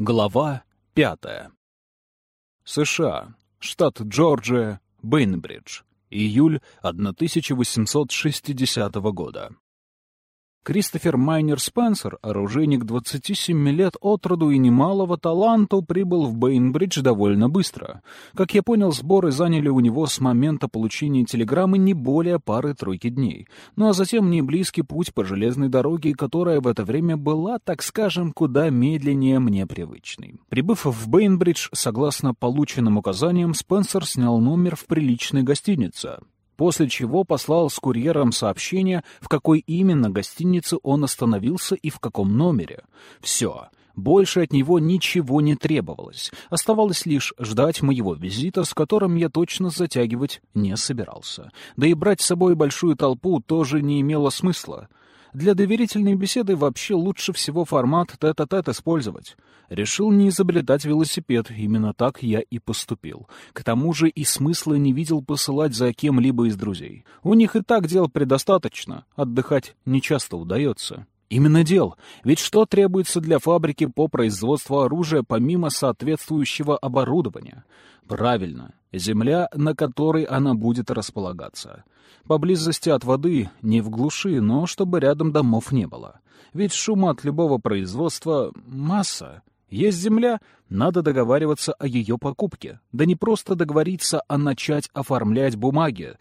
Глава пятая. США. Штат Джорджия. Бейнбридж. Июль 1860 года. Кристофер Майнер Спенсер, оружейник 27 лет от роду и немалого таланту, прибыл в Бейнбридж довольно быстро. Как я понял, сборы заняли у него с момента получения телеграммы не более пары-тройки дней. Ну а затем не близкий путь по железной дороге, которая в это время была, так скажем, куда медленнее мне привычной. Прибыв в Бейнбридж, согласно полученным указаниям, Спенсер снял номер в приличной гостинице после чего послал с курьером сообщение, в какой именно гостинице он остановился и в каком номере. Все. Больше от него ничего не требовалось. Оставалось лишь ждать моего визита, с которым я точно затягивать не собирался. Да и брать с собой большую толпу тоже не имело смысла. Для доверительной беседы вообще лучше всего формат тет-а-тет -тет использовать. Решил не изобретать велосипед, именно так я и поступил. К тому же и смысла не видел посылать за кем-либо из друзей. У них и так дел предостаточно, отдыхать нечасто удается. Именно дел. Ведь что требуется для фабрики по производству оружия помимо соответствующего оборудования? Правильно, земля, на которой она будет располагаться. Поблизости от воды, не в глуши, но чтобы рядом домов не было. Ведь шума от любого производства масса. Есть земля, надо договариваться о ее покупке. Да не просто договориться, а начать оформлять бумаги.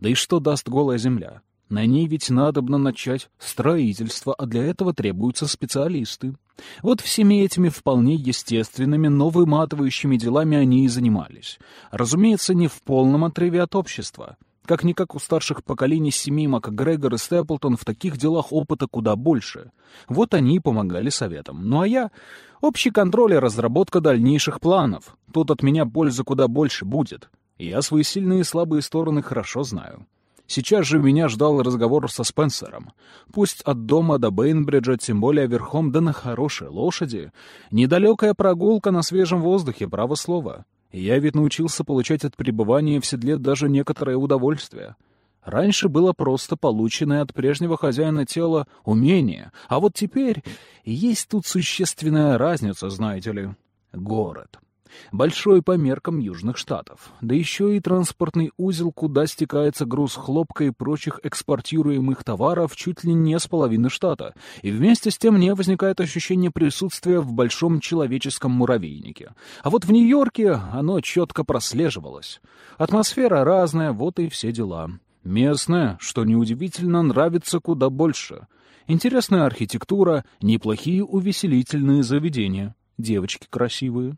Да и что даст голая земля? На ней ведь надобно начать строительство, а для этого требуются специалисты. Вот всеми этими вполне естественными, но выматывающими делами они и занимались. Разумеется, не в полном отрыве от общества. Как-никак у старших поколений семей МакГрегор и Степлтон в таких делах опыта куда больше. Вот они и помогали советам. Ну а я... Общий контроль и разработка дальнейших планов. Тут от меня пользы куда больше будет. Я свои сильные и слабые стороны хорошо знаю. Сейчас же меня ждал разговор со Спенсером. Пусть от дома до Бейнбриджа, тем более верхом, да на хорошей лошади. Недалекая прогулка на свежем воздухе, право слово. Я ведь научился получать от пребывания в седле даже некоторое удовольствие. Раньше было просто полученное от прежнего хозяина тела умение, а вот теперь есть тут существенная разница, знаете ли. Город большой по меркам Южных Штатов, да еще и транспортный узел, куда стекается груз хлопка и прочих экспортируемых товаров чуть ли не с половины штата, и вместе с тем не возникает ощущение присутствия в большом человеческом муравейнике. А вот в Нью-Йорке оно четко прослеживалось. Атмосфера разная, вот и все дела. Местная, что неудивительно, нравится куда больше. Интересная архитектура, неплохие увеселительные заведения девочки красивые.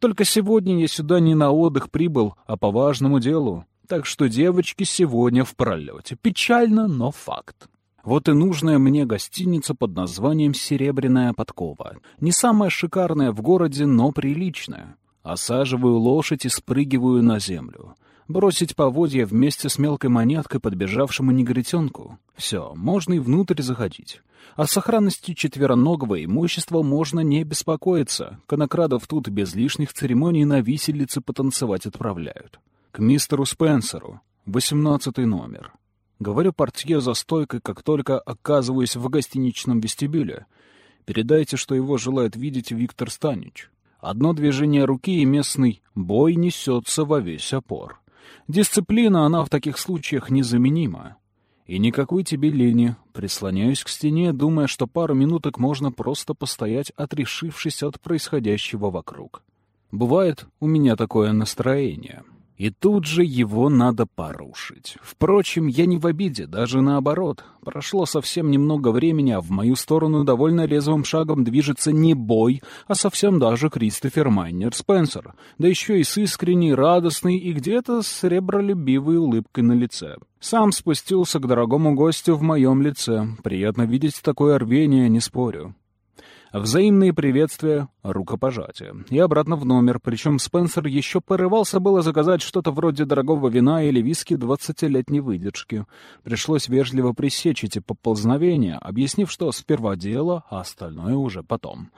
Только сегодня я сюда не на отдых прибыл, а по важному делу. Так что девочки сегодня в пролете. Печально, но факт. Вот и нужная мне гостиница под названием «Серебряная подкова». Не самая шикарная в городе, но приличная. Осаживаю лошадь и спрыгиваю на землю бросить поводья вместе с мелкой монеткой подбежавшему негритенку. Все, можно и внутрь заходить. О сохранности четвероногого имущества можно не беспокоиться. Конокрадов тут без лишних церемоний на виселице потанцевать отправляют. К мистеру Спенсеру. Восемнадцатый номер. Говорю портье за стойкой, как только оказываюсь в гостиничном вестибюле. Передайте, что его желает видеть Виктор Станич. Одно движение руки, и местный бой несется во весь опор. Дисциплина, она в таких случаях незаменима. И никакой тебе лени. Прислоняюсь к стене, думая, что пару минуток можно просто постоять, отрешившись от происходящего вокруг. Бывает у меня такое настроение. И тут же его надо порушить. Впрочем, я не в обиде, даже наоборот. Прошло совсем немного времени, а в мою сторону довольно резвым шагом движется не бой, а совсем даже Кристофер Майнер Спенсер, да еще и с искренней, радостной и где-то сребролюбивой улыбкой на лице. Сам спустился к дорогому гостю в моем лице. Приятно видеть такое рвение, не спорю. Взаимные приветствия, рукопожатия. И обратно в номер, причем Спенсер еще порывался было заказать что-то вроде дорогого вина или виски двадцатилетней выдержки. Пришлось вежливо пресечь эти поползновения, объяснив, что сперва дело, а остальное уже потом.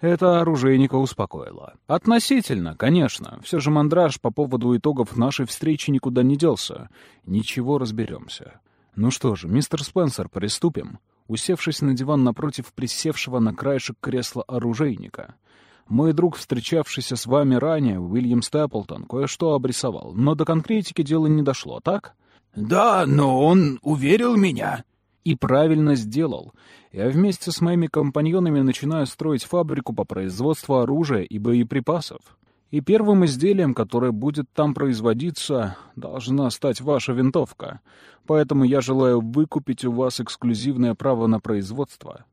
Это оружейника успокоило. Относительно, конечно. Все же мандраж по поводу итогов нашей встречи никуда не делся. Ничего, разберемся. Ну что же, мистер Спенсер, приступим усевшись на диван напротив присевшего на краешек кресла оружейника. Мой друг, встречавшийся с вами ранее, Уильям Степлтон, кое-что обрисовал, но до конкретики дело не дошло, так? Да, но он уверил меня. И правильно сделал. Я вместе с моими компаньонами начинаю строить фабрику по производству оружия и боеприпасов. И первым изделием, которое будет там производиться, должна стать ваша винтовка. Поэтому я желаю выкупить у вас эксклюзивное право на производство.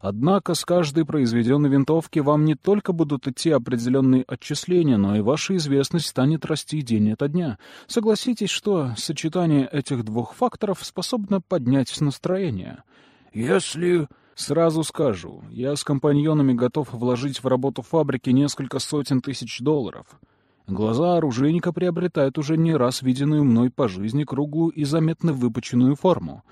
Однако с каждой произведенной винтовки вам не только будут идти определенные отчисления, но и ваша известность станет расти день ото дня. Согласитесь, что сочетание этих двух факторов способно поднять настроение. Если... Сразу скажу, я с компаньонами готов вложить в работу фабрики несколько сотен тысяч долларов. Глаза оружейника приобретают уже не раз виденную мной по жизни круглую и заметно выпученную форму.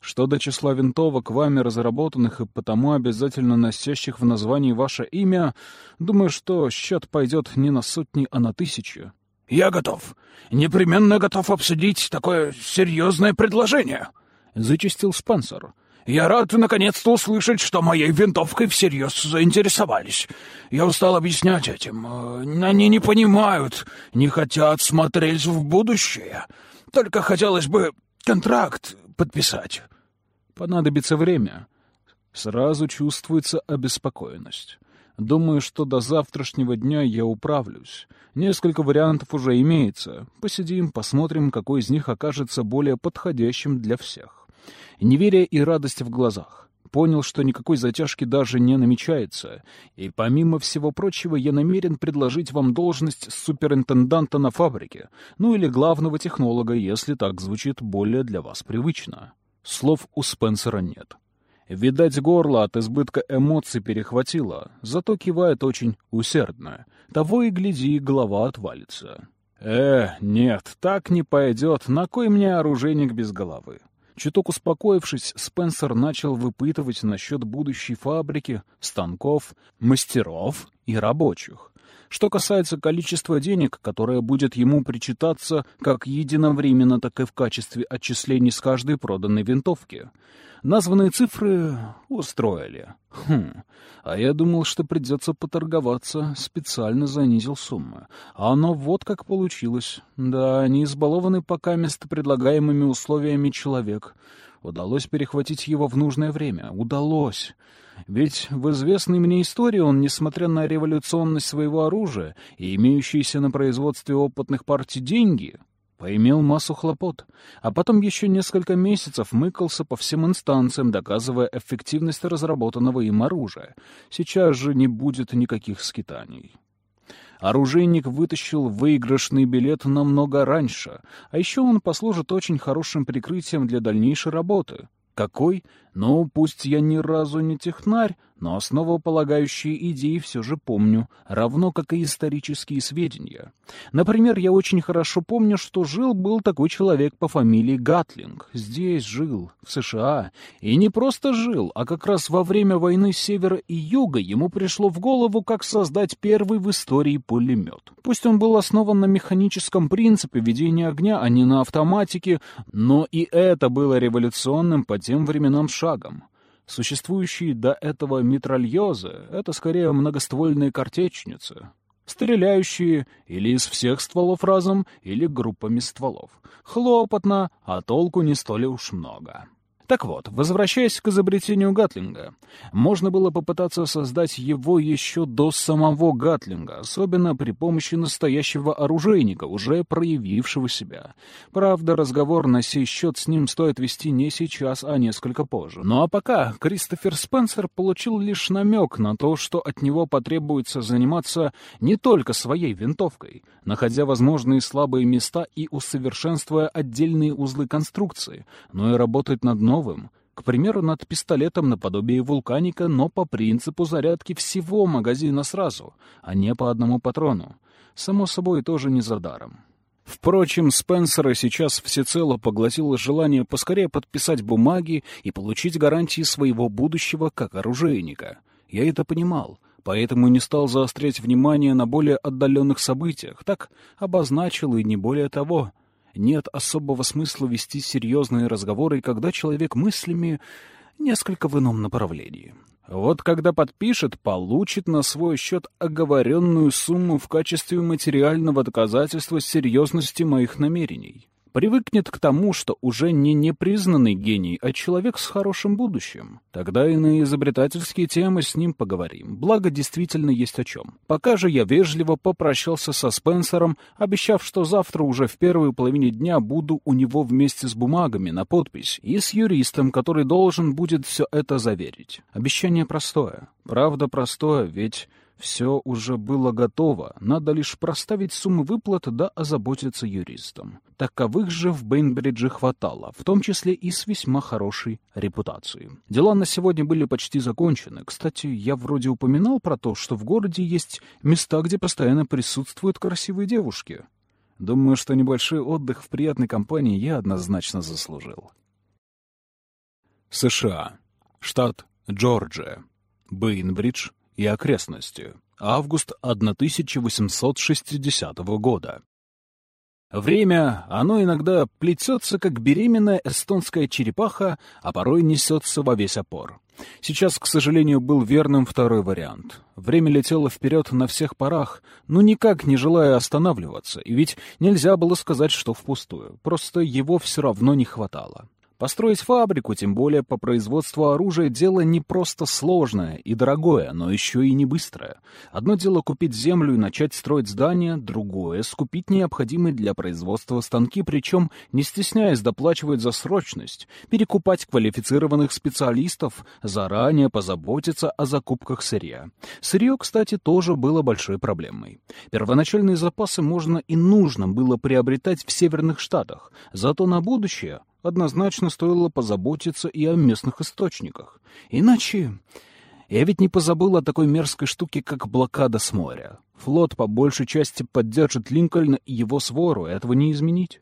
Что до числа винтовок, вами разработанных и потому обязательно носящих в названии ваше имя, думаю, что счет пойдет не на сотни, а на тысячи. «Я готов. Непременно готов обсудить такое серьезное предложение», — зачастил Спенсер. «Я рад наконец-то услышать, что моей винтовкой всерьез заинтересовались. Я устал объяснять этим. Э, они не понимают, не хотят смотреть в будущее. Только хотелось бы контракт подписать». Понадобится время. Сразу чувствуется обеспокоенность. Думаю, что до завтрашнего дня я управлюсь. Несколько вариантов уже имеется. Посидим, посмотрим, какой из них окажется более подходящим для всех. Неверие и радость в глазах. Понял, что никакой затяжки даже не намечается. И помимо всего прочего, я намерен предложить вам должность суперинтенданта на фабрике. Ну или главного технолога, если так звучит более для вас привычно. Слов у Спенсера нет. Видать, горло от избытка эмоций перехватило, зато кивает очень усердно. Того и гляди, голова отвалится. «Э, нет, так не пойдет. На кой мне оружейник без головы?» Чуток успокоившись, Спенсер начал выпытывать насчет будущей фабрики, станков, мастеров и рабочих. Что касается количества денег, которое будет ему причитаться как единовременно, так и в качестве отчислений с каждой проданной винтовки, названные цифры устроили. Хм, а я думал, что придется поторговаться, специально занизил суммы. А оно вот как получилось. Да, не избалованный пока место предлагаемыми условиями человек. Удалось перехватить его в нужное время. Удалось. Ведь в известной мне истории он, несмотря на революционность своего оружия и имеющиеся на производстве опытных партий деньги, поимел массу хлопот, а потом еще несколько месяцев мыкался по всем инстанциям, доказывая эффективность разработанного им оружия. Сейчас же не будет никаких скитаний. Оружейник вытащил выигрышный билет намного раньше, а еще он послужит очень хорошим прикрытием для дальнейшей работы. Какой? Ну, пусть я ни разу не технарь, но основополагающие идеи все же помню, равно как и исторические сведения. Например, я очень хорошо помню, что жил-был такой человек по фамилии Гатлинг. Здесь жил, в США. И не просто жил, а как раз во время войны Севера и Юга ему пришло в голову, как создать первый в истории пулемет. Пусть он был основан на механическом принципе ведения огня, а не на автоматике, но и это было революционным по тем временам шагом. Существующие до этого митральезы — это скорее многоствольные картечницы, стреляющие или из всех стволов разом, или группами стволов. Хлопотно, а толку не столь уж много. Так вот, возвращаясь к изобретению Гатлинга, можно было попытаться создать его еще до самого Гатлинга, особенно при помощи настоящего оружейника, уже проявившего себя. Правда, разговор на сей счет с ним стоит вести не сейчас, а несколько позже. Ну а пока Кристофер Спенсер получил лишь намек на то, что от него потребуется заниматься не только своей винтовкой, находя возможные слабые места и усовершенствуя отдельные узлы конструкции, но и работать над новым, к примеру, над пистолетом наподобие вулканика, но по принципу зарядки всего магазина сразу, а не по одному патрону. Само собой, тоже не за даром. Впрочем, Спенсера сейчас всецело поглотило желание поскорее подписать бумаги и получить гарантии своего будущего как оружейника. Я это понимал, поэтому не стал заострять внимание на более отдаленных событиях, так обозначил и не более того — нет особого смысла вести серьезные разговоры, когда человек мыслями несколько в ином направлении. Вот когда подпишет, получит на свой счет оговоренную сумму в качестве материального доказательства серьезности моих намерений. Привыкнет к тому, что уже не непризнанный гений, а человек с хорошим будущим. Тогда и на изобретательские темы с ним поговорим. Благо, действительно есть о чем. Пока же я вежливо попрощался со Спенсером, обещав, что завтра уже в первой половине дня буду у него вместе с бумагами на подпись и с юристом, который должен будет все это заверить. Обещание простое. Правда простое, ведь... Все уже было готово, надо лишь проставить суммы выплат да озаботиться юристом. Таковых же в Бейнбридже хватало, в том числе и с весьма хорошей репутацией. Дела на сегодня были почти закончены. Кстати, я вроде упоминал про то, что в городе есть места, где постоянно присутствуют красивые девушки. Думаю, что небольшой отдых в приятной компании я однозначно заслужил. США. Штат Джорджия. Бейнбридж, и окрестности. Август 1860 года. Время, оно иногда плетется, как беременная эстонская черепаха, а порой несется во весь опор. Сейчас, к сожалению, был верным второй вариант. Время летело вперед на всех парах, но никак не желая останавливаться, и ведь нельзя было сказать, что впустую, просто его все равно не хватало. Построить фабрику, тем более по производству оружия, дело не просто сложное и дорогое, но еще и не быстрое. Одно дело купить землю и начать строить здание, другое — скупить необходимые для производства станки, причем не стесняясь доплачивать за срочность, перекупать квалифицированных специалистов, заранее позаботиться о закупках сырья. Сырье, кстати, тоже было большой проблемой. Первоначальные запасы можно и нужно было приобретать в северных штатах, зато на будущее — однозначно стоило позаботиться и о местных источниках. Иначе... Я ведь не позабыл о такой мерзкой штуке, как блокада с моря. Флот по большей части поддержит Линкольна и его свору, этого не изменить.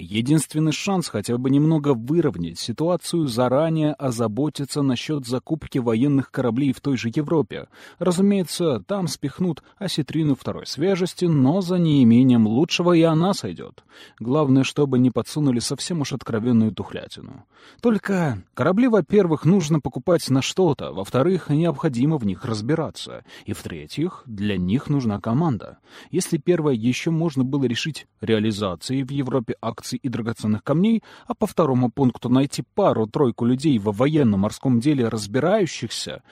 Единственный шанс хотя бы немного выровнять ситуацию, заранее озаботиться насчет закупки военных кораблей в той же Европе. Разумеется, там спихнут осетрину второй свежести, но за неимением лучшего и она сойдет. Главное, чтобы не подсунули совсем уж откровенную тухлятину. Только корабли, во-первых, нужно покупать на что-то, во-вторых, необходимо в них разбираться, и в-третьих, для них нужна команда. Если первое еще можно было решить реализацией в Европе акций акций и драгоценных камней, а по второму пункту найти пару-тройку людей во военно-морском деле разбирающихся,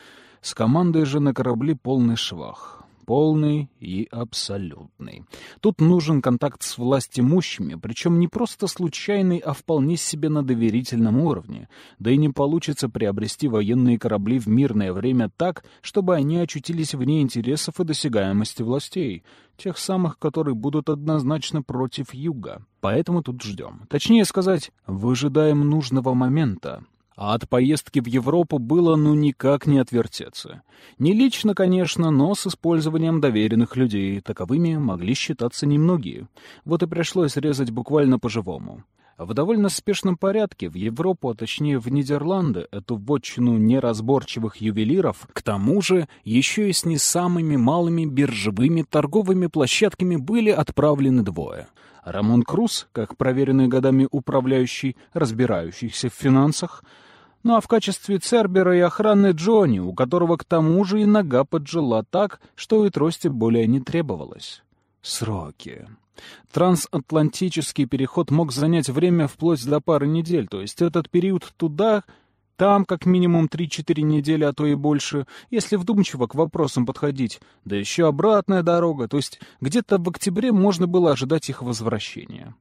с командой же на корабле полный швах полный и абсолютный. Тут нужен контакт с властимущими, причем не просто случайный, а вполне себе на доверительном уровне. Да и не получится приобрести военные корабли в мирное время так, чтобы они очутились вне интересов и досягаемости властей, тех самых, которые будут однозначно против юга. Поэтому тут ждем. Точнее сказать, выжидаем нужного момента. А от поездки в Европу было ну никак не отвертеться. Не лично, конечно, но с использованием доверенных людей. Таковыми могли считаться немногие. Вот и пришлось резать буквально по-живому. В довольно спешном порядке в Европу, а точнее в Нидерланды, эту вотчину неразборчивых ювелиров, к тому же еще и с не самыми малыми биржевыми торговыми площадками были отправлены двое. Рамон Круз, как проверенный годами управляющий, разбирающийся в финансах, ну а в качестве Цербера и охраны Джонни, у которого к тому же и нога поджила так, что и трости более не требовалось. Сроки. Трансатлантический переход мог занять время вплоть до пары недель, то есть этот период туда, там как минимум 3-4 недели, а то и больше, если вдумчиво к вопросам подходить, да еще обратная дорога, то есть где-то в октябре можно было ожидать их возвращения.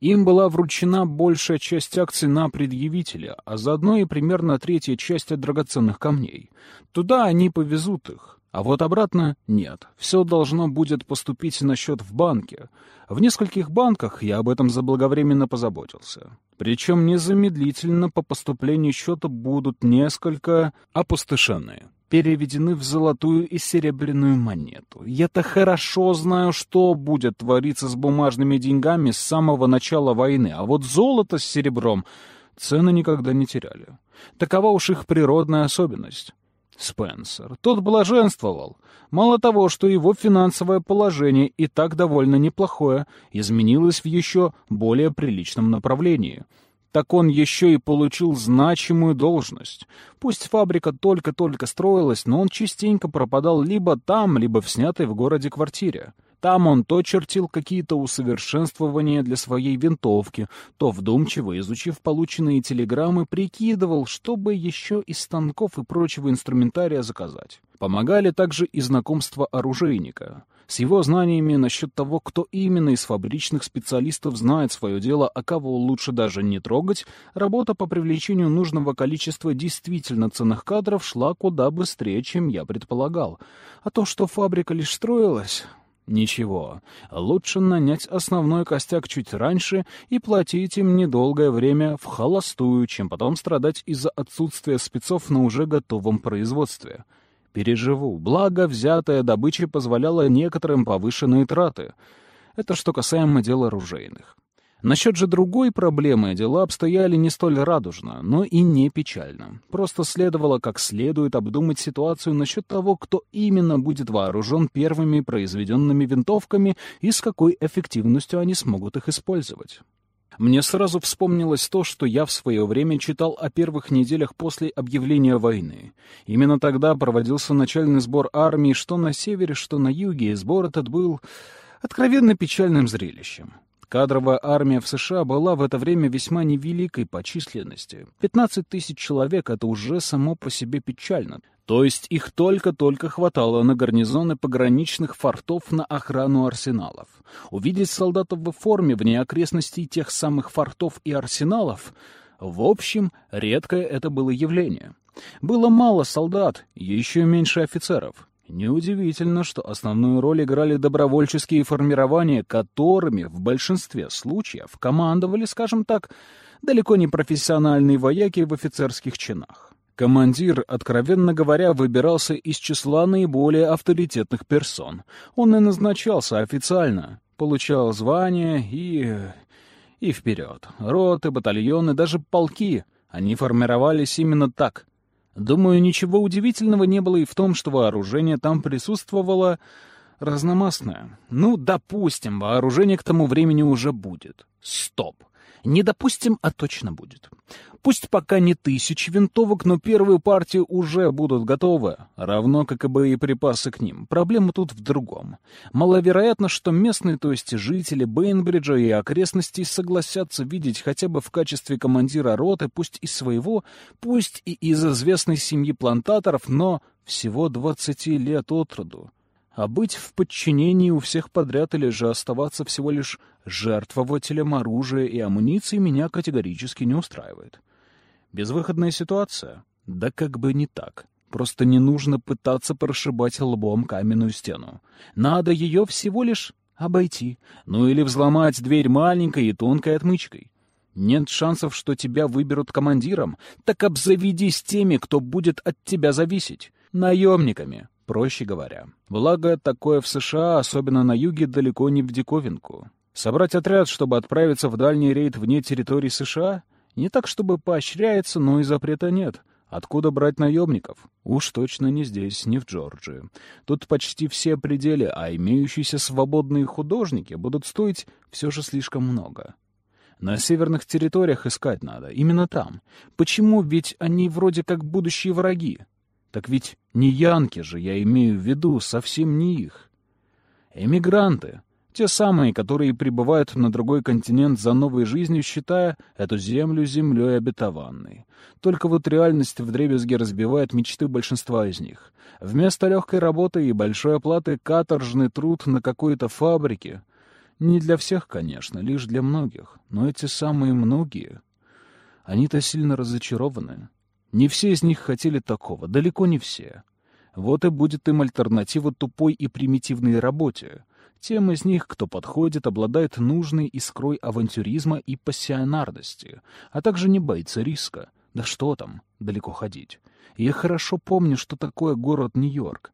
Им была вручена большая часть акций на предъявителя, а заодно и примерно третья часть от драгоценных камней. Туда они повезут их. А вот обратно нет. Все должно будет поступить на счет в банке. В нескольких банках я об этом заблаговременно позаботился. Причем незамедлительно по поступлению счета будут несколько опустошенные переведены в золотую и серебряную монету. Я-то хорошо знаю, что будет твориться с бумажными деньгами с самого начала войны, а вот золото с серебром цены никогда не теряли. Такова уж их природная особенность. Спенсер. Тот блаженствовал. Мало того, что его финансовое положение и так довольно неплохое, изменилось в еще более приличном направлении — так он еще и получил значимую должность. Пусть фабрика только-только строилась, но он частенько пропадал либо там, либо в снятой в городе квартире. Там он то чертил какие-то усовершенствования для своей винтовки, то, вдумчиво изучив полученные телеграммы, прикидывал, чтобы еще из станков и прочего инструментария заказать. Помогали также и знакомства оружейника. С его знаниями насчет того, кто именно из фабричных специалистов знает свое дело, а кого лучше даже не трогать, работа по привлечению нужного количества действительно ценных кадров шла куда быстрее, чем я предполагал. А то, что фабрика лишь строилась, Ничего, лучше нанять основной костяк чуть раньше и платить им недолгое время в холостую, чем потом страдать из-за отсутствия спецов на уже готовом производстве. Переживу, благо взятая добыча позволяла некоторым повышенные траты. Это что касаемо дел оружейных. Насчет же другой проблемы дела обстояли не столь радужно, но и не печально. Просто следовало как следует обдумать ситуацию насчет того, кто именно будет вооружен первыми произведенными винтовками и с какой эффективностью они смогут их использовать. Мне сразу вспомнилось то, что я в свое время читал о первых неделях после объявления войны. Именно тогда проводился начальный сбор армии что на севере, что на юге, и сбор этот был откровенно печальным зрелищем. Кадровая армия в США была в это время весьма невеликой по численности. 15 тысяч человек — это уже само по себе печально. То есть их только-только хватало на гарнизоны пограничных фортов на охрану арсеналов. Увидеть солдатов в форме вне окрестностей тех самых фортов и арсеналов — в общем, редкое это было явление. Было мало солдат, еще меньше офицеров. Неудивительно, что основную роль играли добровольческие формирования, которыми в большинстве случаев командовали, скажем так, далеко не профессиональные вояки в офицерских чинах. Командир, откровенно говоря, выбирался из числа наиболее авторитетных персон. Он и назначался официально, получал звания и... и вперед. Роты, батальоны, даже полки. Они формировались именно так, Думаю, ничего удивительного не было и в том, что вооружение там присутствовало разномастное. Ну, допустим, вооружение к тому времени уже будет. Стоп. Не допустим, а точно будет. Пусть пока не тысячи винтовок, но первые партии уже будут готовы, равно как и боеприпасы к ним. Проблема тут в другом. Маловероятно, что местные, то есть жители Бейнбриджа и окрестностей согласятся видеть хотя бы в качестве командира роты, пусть из своего, пусть и из известной семьи плантаторов, но всего 20 лет от роду. А быть в подчинении у всех подряд или же оставаться всего лишь жертвователем оружия и амуниции меня категорически не устраивает. Безвыходная ситуация? Да как бы не так. Просто не нужно пытаться прошибать лбом каменную стену. Надо ее всего лишь обойти. Ну или взломать дверь маленькой и тонкой отмычкой. Нет шансов, что тебя выберут командиром, так обзаведись теми, кто будет от тебя зависеть. Наемниками проще говоря. Благо, такое в США, особенно на юге, далеко не в диковинку. Собрать отряд, чтобы отправиться в дальний рейд вне территории США? Не так, чтобы поощряется, но и запрета нет. Откуда брать наемников? Уж точно не здесь, не в Джорджии. Тут почти все пределы, а имеющиеся свободные художники будут стоить все же слишком много. На северных территориях искать надо, именно там. Почему? Ведь они вроде как будущие враги. Так ведь не янки же, я имею в виду, совсем не их. Эмигранты, те самые, которые прибывают на другой континент за новой жизнью, считая эту землю землей обетованной. Только вот реальность вдребезги разбивает мечты большинства из них. Вместо легкой работы и большой оплаты каторжный труд на какой-то фабрике. Не для всех, конечно, лишь для многих. Но эти самые многие, они-то сильно разочарованы. Не все из них хотели такого, далеко не все. Вот и будет им альтернатива тупой и примитивной работе. Тем из них, кто подходит, обладает нужной искрой авантюризма и пассионарности, а также не боится риска. Да что там, далеко ходить. Я хорошо помню, что такое город Нью-Йорк.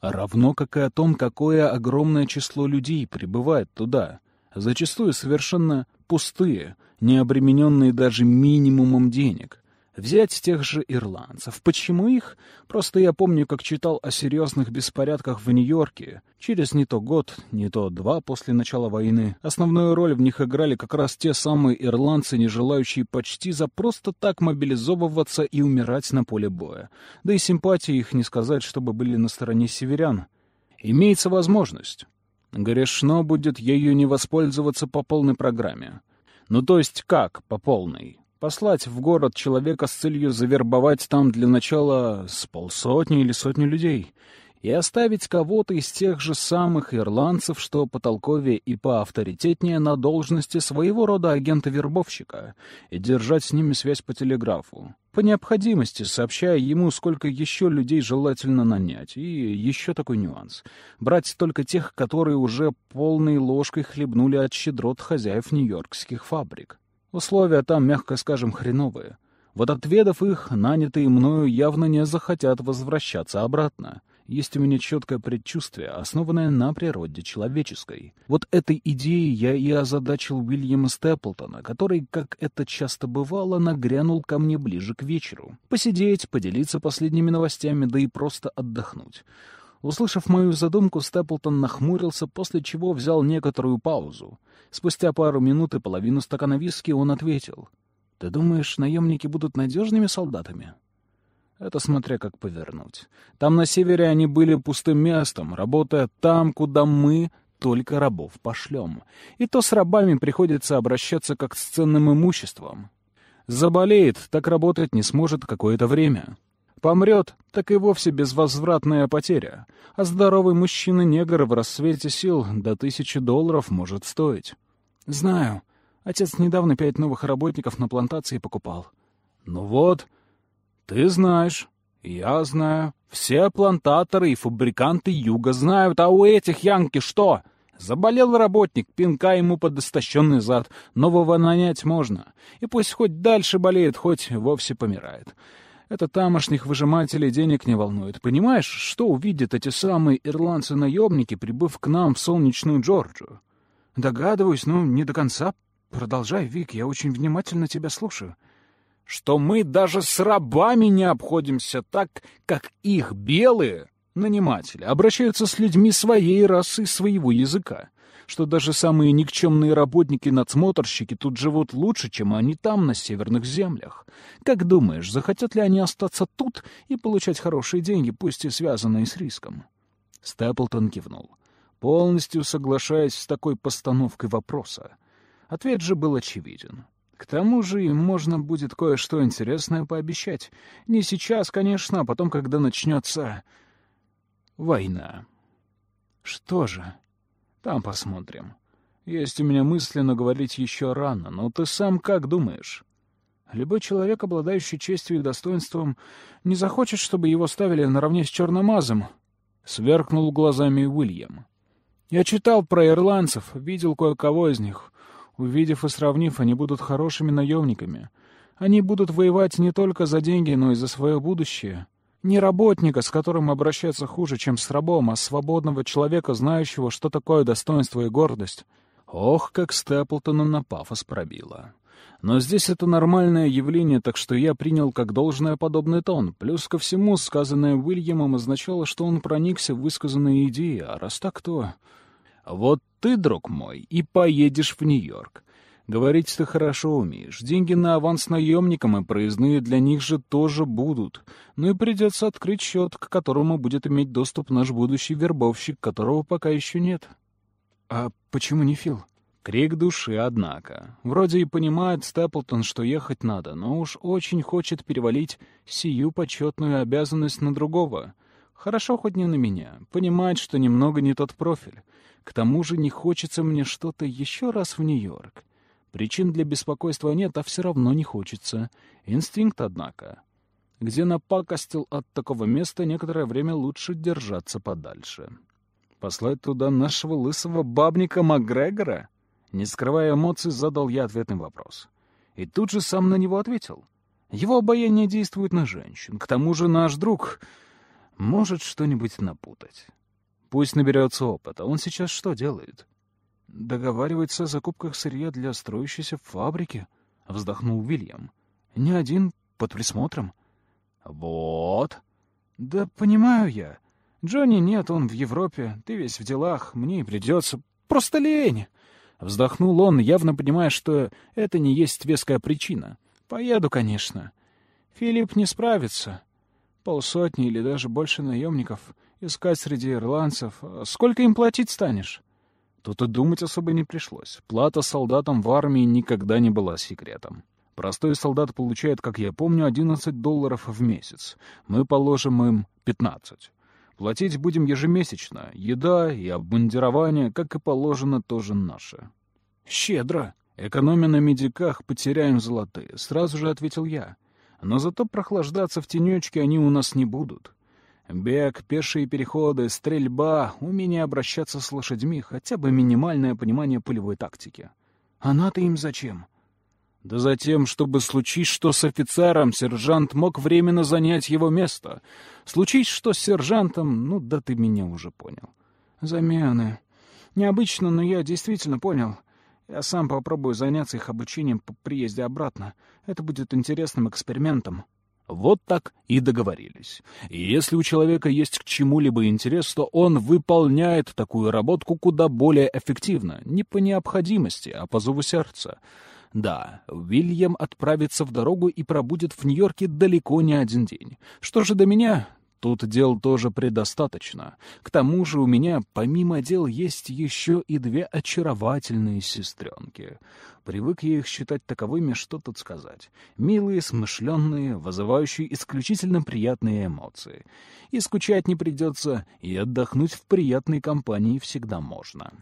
Равно как и о том, какое огромное число людей прибывает туда. Зачастую совершенно пустые, не обремененные даже минимумом денег — Взять тех же ирландцев. Почему их? Просто я помню, как читал о серьезных беспорядках в Нью-Йорке. Через не то год, не то два после начала войны. Основную роль в них играли как раз те самые ирландцы, не желающие почти за просто так мобилизовываться и умирать на поле боя. Да и симпатии их не сказать, чтобы были на стороне северян. Имеется возможность. Грешно будет ею не воспользоваться по полной программе. Ну то есть как по полной? Послать в город человека с целью завербовать там для начала с полсотни или сотни людей и оставить кого-то из тех же самых ирландцев, что потолковее и поавторитетнее на должности своего рода агента-вербовщика, и держать с ними связь по телеграфу. По необходимости, сообщая ему, сколько еще людей желательно нанять. И еще такой нюанс. Брать только тех, которые уже полной ложкой хлебнули от щедрот хозяев нью-йоркских фабрик. Условия там, мягко скажем, хреновые. Вот отведав их, нанятые мною явно не захотят возвращаться обратно. Есть у меня четкое предчувствие, основанное на природе человеческой. Вот этой идеей я и озадачил Уильяма Степлтона, который, как это часто бывало, нагрянул ко мне ближе к вечеру. Посидеть, поделиться последними новостями, да и просто отдохнуть. Услышав мою задумку, Степлтон нахмурился, после чего взял некоторую паузу. Спустя пару минут и половину стакана виски он ответил. «Ты думаешь, наемники будут надежными солдатами?» Это смотря как повернуть. Там на севере они были пустым местом, работая там, куда мы только рабов пошлем. И то с рабами приходится обращаться как с ценным имуществом. Заболеет, так работать не сможет какое-то время. Помрет, так и вовсе безвозвратная потеря. А здоровый мужчина-негр в рассвете сил до тысячи долларов может стоить. Знаю. Отец недавно пять новых работников на плантации покупал. Ну вот, ты знаешь, я знаю. Все плантаторы и фабриканты юга знают, а у этих янки что? Заболел работник, пинка ему под истощенный зад. Нового нанять можно. И пусть хоть дальше болеет, хоть вовсе помирает. Это тамошних выжимателей денег не волнует. Понимаешь, что увидят эти самые ирландцы-наемники, прибыв к нам в солнечную Джорджию? Догадываюсь, но не до конца. Продолжай, Вик, я очень внимательно тебя слушаю. Что мы даже с рабами не обходимся так, как их белые наниматели обращаются с людьми своей расы своего языка что даже самые никчемные работники-надсмотрщики тут живут лучше, чем они там, на северных землях. Как думаешь, захотят ли они остаться тут и получать хорошие деньги, пусть и связанные с риском?» Степлтон кивнул, полностью соглашаясь с такой постановкой вопроса. Ответ же был очевиден. К тому же им можно будет кое-что интересное пообещать. Не сейчас, конечно, а потом, когда начнется война. Что же? Там посмотрим. Есть у меня мысли, но говорить еще рано. Но ты сам как думаешь? Любой человек, обладающий честью и достоинством, не захочет, чтобы его ставили наравне с черномазом. Сверкнул глазами Уильям. Я читал про ирландцев, видел кое-кого из них. Увидев и сравнив, они будут хорошими наемниками. Они будут воевать не только за деньги, но и за свое будущее. Не работника, с которым обращаться хуже, чем с рабом, а свободного человека, знающего, что такое достоинство и гордость. Ох, как Степлтона на пафос пробило. Но здесь это нормальное явление, так что я принял как должное подобный тон. Плюс ко всему, сказанное Уильямом означало, что он проникся в высказанные идеи, а раз так, то... Вот ты, друг мой, и поедешь в Нью-Йорк. Говорить ты хорошо умеешь. Деньги на аванс наемникам и проездные для них же тоже будут. Ну и придется открыть счет, к которому будет иметь доступ наш будущий вербовщик, которого пока еще нет. А почему не Фил? Крик души, однако. Вроде и понимает Степлтон, что ехать надо, но уж очень хочет перевалить сию почетную обязанность на другого. Хорошо хоть не на меня. Понимает, что немного не тот профиль. К тому же не хочется мне что-то еще раз в Нью-Йорк. Причин для беспокойства нет, а все равно не хочется. Инстинкт, однако. Где напакостил от такого места, некоторое время лучше держаться подальше. Послать туда нашего лысого бабника Макгрегора? Не скрывая эмоций, задал я ответный вопрос. И тут же сам на него ответил. Его обаяние действует на женщин. К тому же наш друг может что-нибудь напутать. Пусть наберется опыта. Он сейчас что делает? Договаривается о закупках сырья для строящейся фабрики», — вздохнул Уильям. «Не один под присмотром. Вот. Да понимаю я. Джонни нет, он в Европе, ты весь в делах, мне и придется. Просто лень. Вздохнул он, явно понимая, что это не есть веская причина. Поеду, конечно. Филипп не справится. Полсотни или даже больше наемников. Искать среди ирландцев. Сколько им платить станешь? Тут и думать особо не пришлось. Плата солдатам в армии никогда не была секретом. Простой солдат получает, как я помню, 11 долларов в месяц. Мы положим им 15. Платить будем ежемесячно. Еда и обмундирование, как и положено, тоже наше. Щедро. Экономя на медиках, потеряем золотые. Сразу же ответил я. Но зато прохлаждаться в тенечке они у нас не будут. Бег, пешие переходы, стрельба, умение обращаться с лошадьми, хотя бы минимальное понимание полевой тактики. Она-то им зачем? Да затем, чтобы случись что с офицером, сержант мог временно занять его место. Случись что с сержантом, ну да ты меня уже понял. Замены. Необычно, но я действительно понял. Я сам попробую заняться их обучением по приезде обратно. Это будет интересным экспериментом. Вот так и договорились. И если у человека есть к чему-либо интерес, то он выполняет такую работку куда более эффективно, не по необходимости, а по зову сердца. Да, Уильям отправится в дорогу и пробудет в Нью-Йорке далеко не один день. Что же до меня, Тут дел тоже предостаточно. К тому же у меня, помимо дел, есть еще и две очаровательные сестренки. Привык я их считать таковыми, что тут сказать. Милые, смышленные, вызывающие исключительно приятные эмоции. И скучать не придется, и отдохнуть в приятной компании всегда можно.